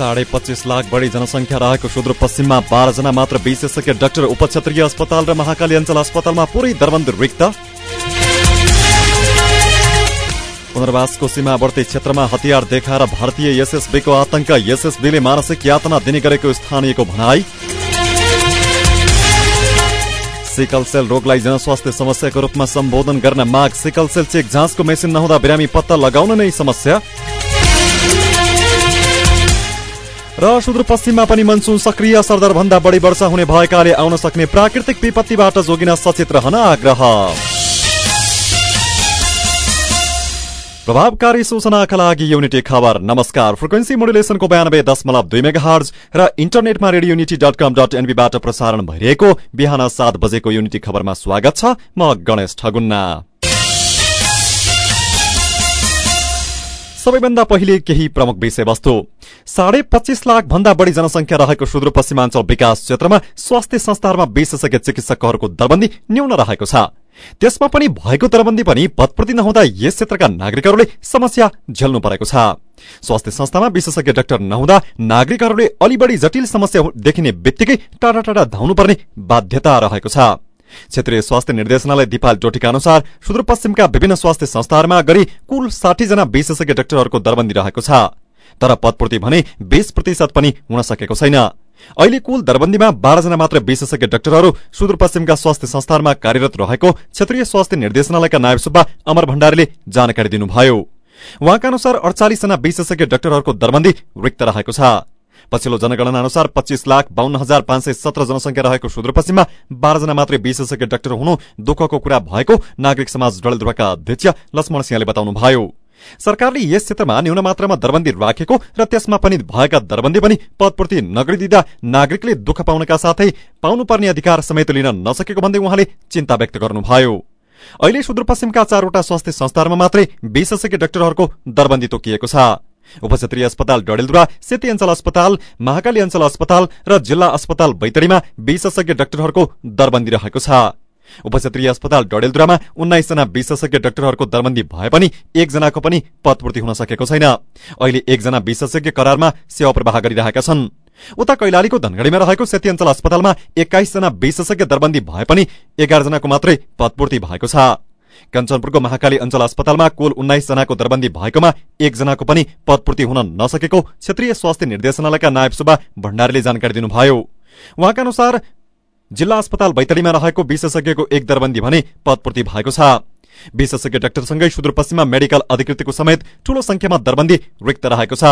साढे पच्चिस लाख बढी जनसङ्ख्या रहेको सुदूरपश्चिममा बाह्रजना मात्र विशेषज्ञ डाक्टर उपक्षेत्रीय अस्पताल र महाकाली अञ्चल अस्पतालमा पुरै दरबन्दी रिक्त। पुनर्वासको सीमावर्ती क्षेत्रमा हतियार देखाएर भारतीय एसएसबीको आतंक एसएसबीले मानसिक यातना दिने गरेको स्थानीयको भनाई। सिकल सेल रोगलाई जनस्वास्थ्य समस्याको रूपमा सम्बोधन गर्न माग सिकल सेल चेक जाँचको मेसिन नहुँदा बिरामी पत्ता लगाउन नै समस्या। र सुदूरपश्चिममा पनि मनसुन सक्रिय सरदर भन्दा बढी वर्षा हुने भएकाले आउन सक्ने प्राकृतिक विपत्तिबाट जोगिन सचेत रहन आग्रह। प्रभावकारी सूचनाका लागि युनिटी खबर। नमस्कार। फ्रिक्वेन्सी मोडुलेसनको बयानब्बे दशमलव दुई मेगा हर्ज र इन्टरनेटमा radio unity dot com dot एनबीबाट प्रसारण भइरहेको बिहान सात बजेको युनिटी खबरमा स्वागत छ। म गणेश ठगुन्ना। सबैभन्दा पहिले केही प्रमुख विषयवस्तु। साढे पच्चिस लाख भन्दा बढी जनसंख्या रहेको सुदूरपश्चिमाञ्चल विकास क्षेत्रमा स्वास्थ्य संस्थाहरूमा विशेषज्ञ चिकित्सकहरूको दरबन्दी न्यून रहेको छ। त्यसमा पनि भएको दरबन्दी पनि पदपूर्ति नहुँदा यस क्षेत्रका नागरिकहरूले समस्या झेल्नु परेको छ। स्वास्थ्य संस्थामा विशेषज्ञ डाक्टर नहुँदा नागरिकहरूले अलि बढी जटिल समस्या देखिने बित्तिकै टाढा टाढा धाउनुपर्ने बाध्यता रहेको छ। क्षेत्रीय स्वास्थ्य निर्देशनालय दिपाल डोटीका अनुसार सुदूरपश्चिमका विभिन्न स्वास्थ्य संस्थाहरूमा गरी कुल साठी जना विशेषज्ञ डाक्टरहरूको दरबन्दी रहेको छ। तर पदपूर्ति भने बीस प्रतिशत पनि हुन सकेको छैन। अहिले कुल दरबन्दीमा बाह्रजना मात्र विशेषज्ञ डाक्टरहरू सुदूरपश्चिमका स्वास्थ्य संस्थानमा कार्यरत रहेको क्षेत्रीय स्वास्थ्य निर्देशनालयका नायब सुब्बा अमर भण्डारीले जानकारी दिनुभयो। उहाँका अनुसार अडचालिसजना विशेषज्ञ डाक्टरहरूको दरबन्दी रिक्त रहेको छ। पछिल्लो जनगणना अनुसार पच्चीस लाख बाहन्न हजार पाँच सय सत्र जनसंख्या रहेको सुदूरपश्चिममा बाह्रजना मात्रै विशेषज्ञ डाक्टर हुनु दुःखको कुरा भएको नागरिक समाज डडेलधुराका अध्यक्ष लक्ष्मण सिंहले बताउनुभयो। सरकारले यस क्षेत्रमा न्यून मात्रामा दरबन्दी राखेको र त्यसमा पनि भएका दरबन्दी पनि पदपूर्ति नगरिदिँदा नागरिकले दुःख पाउनका साथै पाउनुपर्ने अधिकार समेत लिन नसकेको भन्दै उहाँले चिन्ता व्यक्त गर्नुभयो। अहिले सुदूरपश्चिमका चारवटा स्वास्थ्य संस्थाहरूमा मात्रै विशेषज्ञ डाक्टरहरूको दरबन्दी तोकिएको छ। उपक्षेत्रीय अस्पताल डडेलधुरा सेती अञ्चल अस्पताल महाकाली अञ्चल अस्पताल र जिल्ला अस्पताल बैतडीमा विशेषज्ञ डाक्टरहरूको दरबन्दी रहेको छ। उपक्षेत्रीय अस्पताल डडेलधुरामा उन्नाइसजना विशेषज्ञ डाक्टरहरूको दरबन्दी भए पनि एकजनाको पनि पदपूर्ति हुन सकेको छैन। अहिले एकजना विशेषज्ञ करारमा सेवा प्रवाह गरिरहेका छन्। उता कैलालीको धनगढ़ीमा रहेको सेती अञ्चल अस्पतालमा एक्काइसजना विशेषज्ञ दरबन्दी भए पनि एघारजनाको मात्रै पदपूर्ति भएको छ। कञ्चनपुरको महाकाली अञ्चल अस्पतालमा कुल उन्नाइस जनाको दरबन्दी भएकोमा एकजनाको पनि पदपूर्ति हुन नसकेको क्षेत्रीय स्वास्थ्य निर्देशनालयका नायब सुब्बा भण्डारीले जानकारी दिनुभयो। उहाँका अनुसार जिल्ला अस्पताल बैतडीमा रहेको विशेषज्ञको एक दरबन्दी भने पदपूर्ति भएको छ। विशेषज्ञ डाक्टरसँगै सुदूरपश्चिममा मेडिकल अधिकृतिको समेत ठूलो संख्यामा दरबन्दी रिक्त रहेको छ।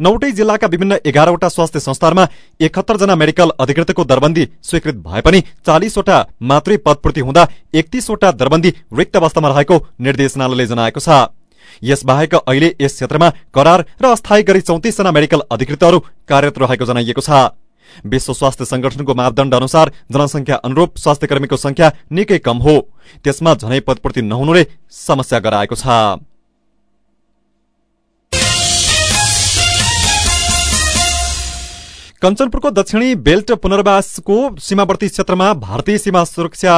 नौटै जिल्लाका विभिन्न एघारवटा स्वास्थ्य संस्थाहरूमा एकहत्तर जना मेडिकल अधिकृतको दरबन्दी स्वीकृत भए पनि चालिसवटा मात्रै पदपूर्ति हुँदा एकतीसवटा दरबन्दी रिक्त अवस्थामा रहेको निर्देशनालयले जनाएको छ। यसबाहेक अहिले यस क्षेत्रमा करार र अस्थायी गरी चौतिसजना मेडिकल अधिकृतहरू कार्यरत रहेको जनाइएको छ। विश्व स्वास्थ्य संगठनको मापदण्ड अनुसार जनसंख्या अनुरूप स्वास्थ्य कर्मीको संख्या निकै कम हो। त्यसमा झनै पदपूर्ति नहुनुले समस्या गराएको छ। कञ्चनपुरको दक्षिणी बेल्ट पुनर्वासको सीमावर्ती क्षेत्रमा भारतीय सीमा सुरक्षा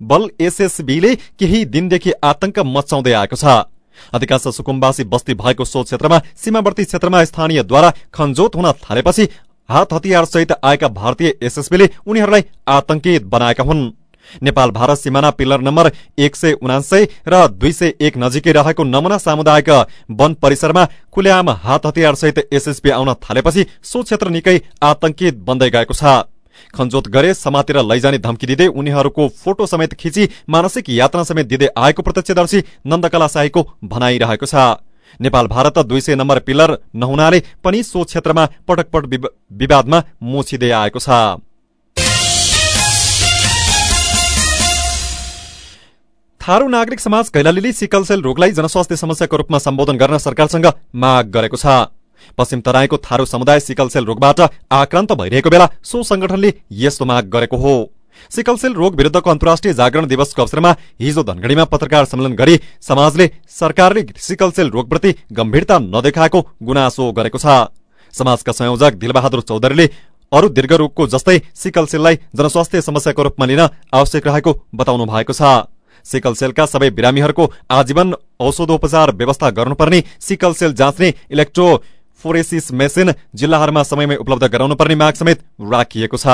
बल एसएसबीले केही दिनदेखि आतंक मचाउँदै आएको छ। अधिकांश सुकुम्बासी बस्ती भएको सो क्षेत्रमा सीमावर्ती क्षेत्रमा स्थानीयद्वारा खनजोत हुन थालेपछि हात हतियार सहित आएका भारतीय एसएसबीले उनीहरूलाई आतंकित बनाएका हुन्। नेपाल भारत सिमाना पिलर नम्बर एक सय उनासय र दुई सय एक नजिकै रहेको नमुना सामुदायिक वन परिसरमा खुल्याम हात हतियार सहित एसएसबी आउन थालेपछि सो क्षेत्र निकै आतंकित बन्दै गएको छ। खनजोत गरे समातेर लैजाने धम्की दिँदै उनीहरूको फोटो समेत खिची मानसिक यातना समेत दिँदै आएको प्रत्यक्षदर्शी नन्दकला शाहीको भनाइरहेको छ। नेपाल भारत दुई सय नम्बर पिलर नहुनाले पनि सो क्षेत्रमा पटकपट विवादमा मोचिँदै आएको छ। थारू नागरिक समाज कैलालीले सिकलसेल रोगलाई जनस्वास्थ्य समस्याको रूपमा सम्बोधन गर्न सरकारसँग माग गरेको छ। पश्चिम तराईको थारू समुदाय सिकलसेल रोगबाट आक्रान्त भइरहेको बेला सो संगठनले यस्तो माग गरेको हो। सिकलसेल रोग विरुद्धको अन्तर्राष्ट्रिय जागरण दिवसको अवसरमा हिजो धनगढ़ीमा पत्रकार सम्मेलन गरी समाजले सरकारले सिकलसेल रोगप्रति गम्भीरता नदेखाएको गुनासो गरेको छ। समाजका संयोजक दिलबहादुर चौधरीले अरू दीर्घरोगको जस्तै सिकलसेललाई जनस्वास्थ्य समस्याको रूपमा लिन आवश्यक रहेको बताउनु भएको छ। सिकलसेलका सबै बिरामीहरूको आजीवन औषधोपचार व्यवस्था गर्नुपर्ने सिकलसेल जाँच्ने इलेक्ट्रो फोरेसिस मेसिन जिल्लाहरूमा समयमै उपलब्ध गराउनु पर्ने माग समेत राखिएको छ।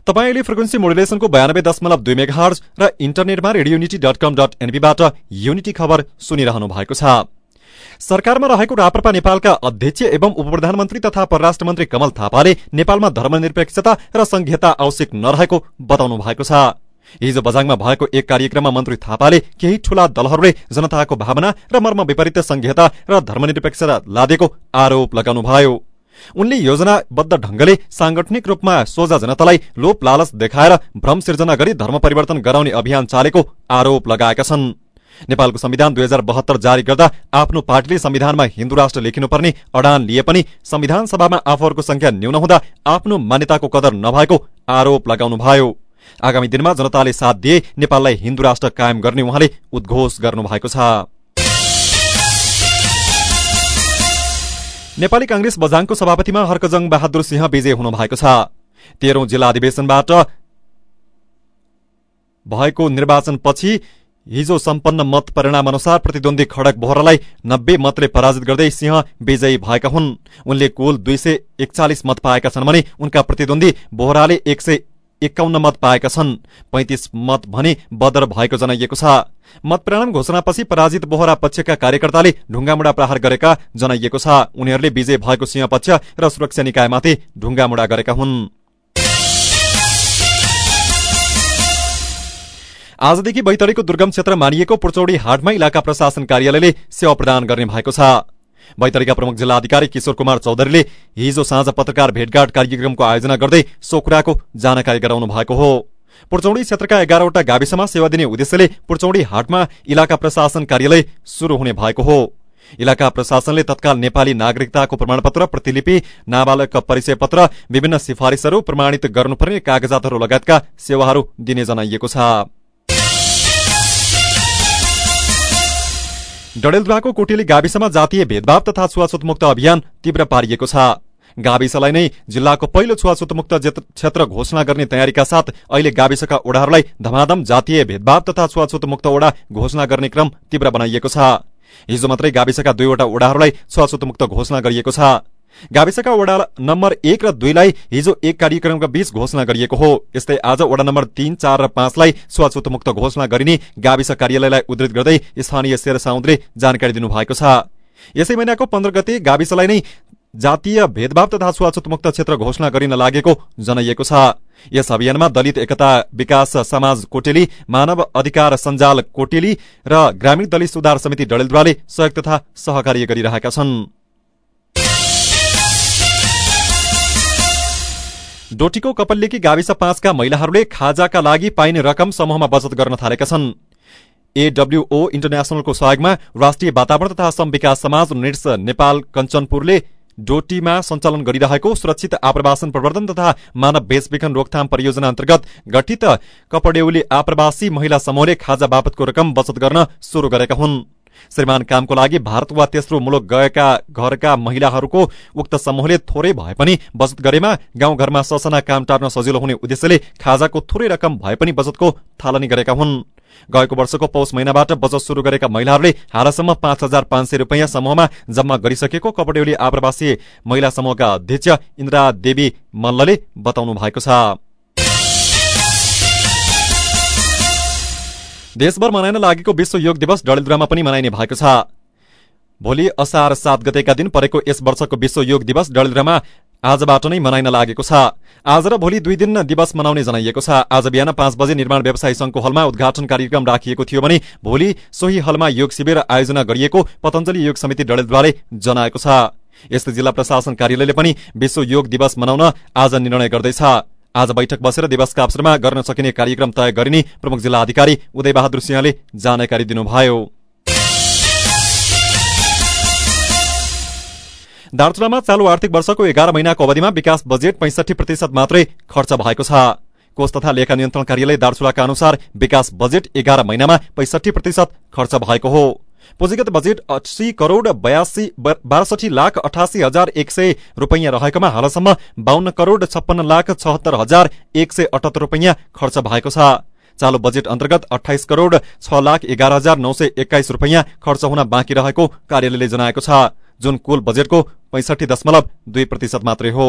तपाईँले फ्रिक्वेन्सी मोडुलेसनको बयानब्बे दशमलव दुई मेगा र इन्टरनेटमा radio unity dot com dot एनपीबाट unity खबर सुनिरहनु भएको छ। सरकारमा रहेको राप्रपा नेपालका अध्यक्ष एवं उप प्रधानमन्त्री तथा परराष्ट्र मन्त्री कमल थापाले नेपालमा धर्मनिरपेक्षता र संघीयता आवश्यक नरहेको बताउनु भएको छ। हिजो बजाङमा भएको एक कार्यक्रममा मन्त्री थापाले केही ठूला दलहरूले जनताको भावना र मर्म विपरीत संघीयता र धर्मनिरपेक्षता लादेको आरोप लगाउनुभयो। उनले योजनाबद्ध ढंगले सांगठनिक रूपमा सोझा जनतालाई लोप लालच देखाएर भ्रम सिर्जना गरी धर्म परिवर्तन गराउने अभियान चालेको आरोप लगाएका छन्। नेपालको संविधान दुई हजार बहत्तर जारी गर्दा आफ्नो पार्टीले संविधानमा हिन्दू राष्ट्र लेखिनुपर्ने अडान लिए पनि संविधान सभामा आफूहरूको संख्या न्यून हुँदा आफ्नो मान्यताको कदर नभएको आरोप लगाउनुभयो। आगामी दिनमा जनताले साथ दिए नेपाललाई हिन्दू राष्ट्र कायम गर्ने उहाँले उद्घोष गर्नुभएको छ। नेपाली कांग्रेस बझाङको सभापतिमा हर्कजङ बहादुर सिंह विजय हुनु भएको छ। तेह्रौं जिल्ला अधिवेशनबाट भएको निर्वाचनपछि हिजो सम्पन्न मत परिणाम अनुसार प्रतिद्वन्दी खडक बोहरालाई नब्बे मतले पराजित गर्दै सिंह विजयी भएका हुन्। उनले कुल दुई सय एकचालिस मत पाएका छन् भने उनका प्रतिद्वन्दी बोहराले एक सय एकाउन्न मत पाएका छन्। पैंतिस मत भने बदर भएको जनाइएको छ। मत परिणाम घोषणापछि पराजित बोहरा पक्षका कार्यकर्ताले ढुङ्गामुडा प्रहार गरेका जनाइएको छ। उनीहरूले विजय भएको सिंह पक्ष र सुरक्षा निकायमाथि ढुङ्गामुडा गरेका हुन्। आजदेखि बैतडीको दुर्गम क्षेत्र मानिएको पुर्चौडी हाटमा इलाका प्रशासन कार्यालयले सेवा प्रदान गर्ने भएको छ। बैतडीका प्रमुख जिल्ला अधिकारी किशोर कुमार चौधरीले हिजो साँझ पत्रकार भेटघाट कार्यक्रमको आयोजना गर्दै सो कुराको जानकारी गराउनु भएको हो। पुर्चौडी क्षेत्रका एघारवटा गाविसमा सेवा दिने उद्देश्यले पुर्चौडी हाटमा इलाका प्रशासन कार्यालय शुरू हुने भएको हो। इलाका प्रशासनले तत्काल नेपाली नागरिकताको प्रमाणपत्र प्रतिलिपि नाबालक परिचय पत्र विभिन्न सिफारिसहरू प्रमाणित गर्नुपर्ने कागजातहरू लगायतका सेवाहरू दिने जनाइएको छ। डडेलधुवाको कोटेली गाविसमा जातीय भेदभाव तथा छुवाछुत मुक्त अभियान तीव्र पारिएको छ। गाविसलाई नै जिल्लाको पहिलो छुवाछुत मुक्त क्षेत्र घोषणा गर्ने तयारीका साथ अहिले गाविसका ओडाहरूलाई धमाधम जातीय भेदभाव तथा छुवाछुत मुक्त ओडा घोषणा गर्ने क्रम तीव्र बनाइएको छ। हिजो मात्रै गाविसका दुईवटा ओडाहरूलाई छुवाछुत मुक्त घोषणा गरिएको छ। गाविसका वडा नम्बर एक र दुईलाई हिजो एक कार्यक्रमका बीच घोषणा गरिएको हो। यस्तै आज वडा नम्बर तीन चार र पाँचलाई छुवाछुत मुक्त घोषणा गरिने गाविस कार्यालयलाई उद्धृत गर्दै स्थानीय शेर साउदले जानकारी दिनुभएको छ। यसै महिनाको पन्ध्र गते गाविसलाई नै जातीय भेदभाव तथा छुवाछुत मुक्त क्षेत्र घोषणा गरिन लागेको जनाइएको छ। यस अभियानमा दलित एकता विकास समाज कोटेली मानव अधिकार सञ्जाल कोटेली र ग्रामीण दलित सुधार समिति डडेलद्वाले सहयोग तथा सहकार्य गरिरहेका छन्। डोटीको कपल्लेकी गाविस पाँचका महिलाहरूले खाजाका लागि पाइने रकम समूहमा बचत गर्न थालेका छन्। एडब्ल्यूओ इन्टरनेशनलको सहयोगमा राष्ट्रिय वातावरण तथा श्रम विकास समाज निर्स नेपाल कञ्चनपुरले डोटीमा सञ्चालन गरिरहेको सुरक्षित आप्रवासन प्रवर्धन तथा मानव बेचबिखन रोकथाम परियोजना अन्तर्गत गठित कपडेउली आप्रवासी महिला समूहले खाजा बापतको रकम बचत गर्न शुरू गरेका हुन्। श्रीमान कामको लागि भारत वा तेस्रो मुलुक गएका घरका महिलाहरूको उक्त समूहले थोरै भए पनि बचत गरेमा गाउँघरमा ससना काम टार्न सजिलो हुने उद्देश्यले खाजाको थोरै रकम भए पनि बचतको थालनी गरेका हुन्। गएको वर्षको पौष महिनाबाट बचत शुरू गरेका महिलाहरूले हालसम्म पाँच हजार पाँच सय रुपियाँ समूहमा जम्मा गरिसकेको कपडेउली आप्रवासी महिला समूहका अध्यक्ष इन्द्रा देवी मल्लले बताउनु भएको छ। देशभर मनाइन लागेको विश्व योग दिवस डडेलधुरामा पनि मनाइने भएको छ। भोलि असार सात गतेका दिन परेको यस वर्षको विश्व योग दिवस डडेलधुरामा आजबाट नै मनाइन लागेको छ। आज र भोलि दुई दिन दिवस मनाउने जनाइएको छ। आज बिहान पाँच बजे निर्माण व्यवसाय संघको हलमा उद्घाटन कार्यक्रम राखिएको थियो भने भोलि सोही हलमा योग शिविर आयोजना गरिएको पतञ्जली योग समिति डडेलद्वाराले जनाएको छ। यस्तै जिल्ला प्रशासन कार्यालयले पनि विश्व योग दिवस मनाउन आज निर्णय गर्दैछ। आज बैठक बसेर दिवसका अवसरमा गर्न सकिने कार्यक्रम तय गरिने प्रमुख जिल्ला अधिकारी उदय बहादुर सिंहले जानकारी दिनुभयो। दार्चुलामा चालु आर्थिक वर्षको एघार महिनाको अवधिमा विकास बजेट पैंसठी प्रतिशत मात्रै खर्च भएको छ। कोष तथा लेखा नियन्त्रण कार्यालय दार्चुलाका अनुसार विकास बजेट एघार महिनामा पैंसठी प्रतिशत खर्च भएको हो। पुँजीगत बजेट अस्सी करोड़ बयासी बासठी लाख अठासी हजार एक सय रूपियाँ रहेकोमा हालसम्म बाहन्न करोड़ छप्पन्न लाख छहत्तर हजार एक सय अठहत्तर रूपियाँ खर्च भएको छ। चालु बजेट अन्तर्गत अठाइस करोड़ छ लाख एघार हजार नौ सय एक्काइस रूपियाँ खर्च हुन बाँकी रहेको कार्यालयले जनाएको छ। जुन कुल बजेटको पैंसठी दशमलव दुई प्रतिशत मात्रै हो।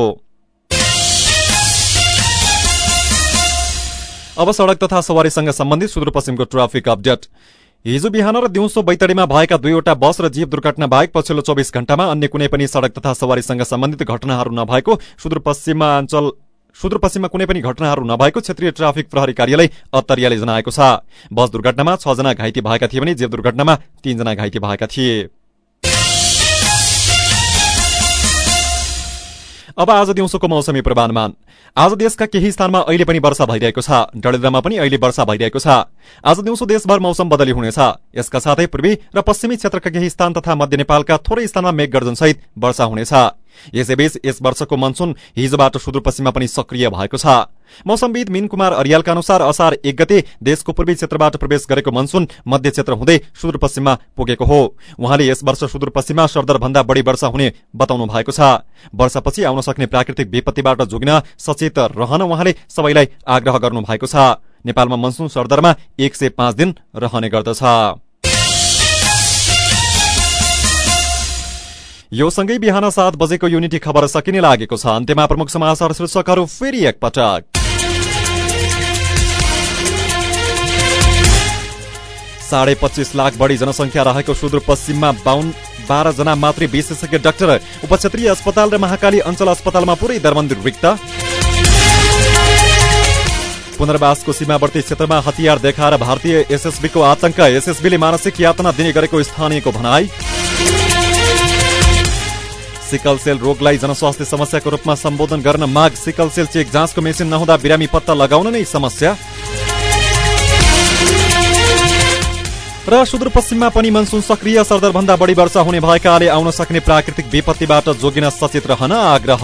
अब सड़क तथा सवारीसँग सम्बन्धित सुदूरपश्चिमको ट्राफिक अपडेट। हिजो बिहान र दिउँसो बैतडीमा भएका दुईवटा बस र जीव दुर्घटना बाहेक पछिल्लो चौबिस घण्टामा अन्य कुनै पनि सड़क तथा सवारीसँग सम्बन्धित घटनाहरू नभएको सुदूरपश्चिमाञ्चल सुदूरपश्चिममा कुनै पनि घटनाहरू नभएको क्षेत्रीय ट्राफिक प्रहरी कार्यालय अत्तरियाले जनाएको छ। बस दुर्घटनामा छ जना घाइते भएका थिए भने जीव दुर्घटनामा तीनजना घाइते भएका थिए। अब आज दिउँसोको मौसमी पूर्वानुमान आज देशका केही स्थानमा अहिले पनि वर्षा भइरहेको छ। डडेलधुरामा पनि अहिले वर्षा भइरहेको छ। आज दिउँसो देशभर मौसम बदली हुनेछ। यसका साथै पूर्वी र पश्चिमी क्षेत्रका केही स्थान तथा मध्य नेपालका थोरै स्थानमा मेघगर्जनसहित वर्षा हुनेछ। यसैबीच यस वर्षको मनसुन हिजोबाट सुदूरपश्चिममा पनि सक्रिय भएको छ। मौसमविद मिन कुमार अरियालका अनुसार असार एक गते देशको पूर्वी क्षेत्रबाट प्रवेश गरेको मनसुन मध्य क्षेत्र हुँदै सुदूरपश्चिममा पुगेको हो। उहाँले यस वर्ष सुदूरपश्चिममा सरदर भन्दा बढी वर्षा हुने बताउनु भएको छ। वर्षापछि आउन सक्ने प्राकृतिक विपत्तिबाट जोगिन सचेत रहन उहाँले सबैलाई आग्रह गर्नु भएको छ। नेपालमा मनसुन सरदरमा एक सय पाँच दिन रहने गर्दछ। यो सँगै बिहान सात बजेको युनिटी खबर सकिने लागेको छ। अन्त्यमा प्रमुख समाचार शीर्षकहरू फेरि एकपटक। साढे पच्चिस लाख बढी जनसङ्ख्या रहेको सुदूरपश्चिममा बाहुन बाह्र जना मात्रै विशेषज्ञ डाक्टर उपक्षेत्रीय अस्पताल र महाकाली अञ्चल अस्पतालमा पुरै दरबन्दी रिक्त। पुनर्वासको सीमावर्ती क्षेत्रमा हतियार देखाएर भारतीय एसएसबीको आतंक एसएसबीले मानसिक यातना दिने गरेको स्थानीयको भनाई। सिकल सेल रोगलाई जनस्वास्थ्य समस्याको रूपमा सम्बोधन गर्न माग सिकल सेल चेक जाँचको मेसिन नहुँदा बिरामी पत्ता लगाउन नै समस्या। र सुदूरपश्चिममा पनि मनसुन सक्रिय सरदरभन्दा बढी वर्षा हुने भएकाले आउन सक्ने प्राकृतिक विपत्तिबाट जोगिन सचेत रहन आग्रह।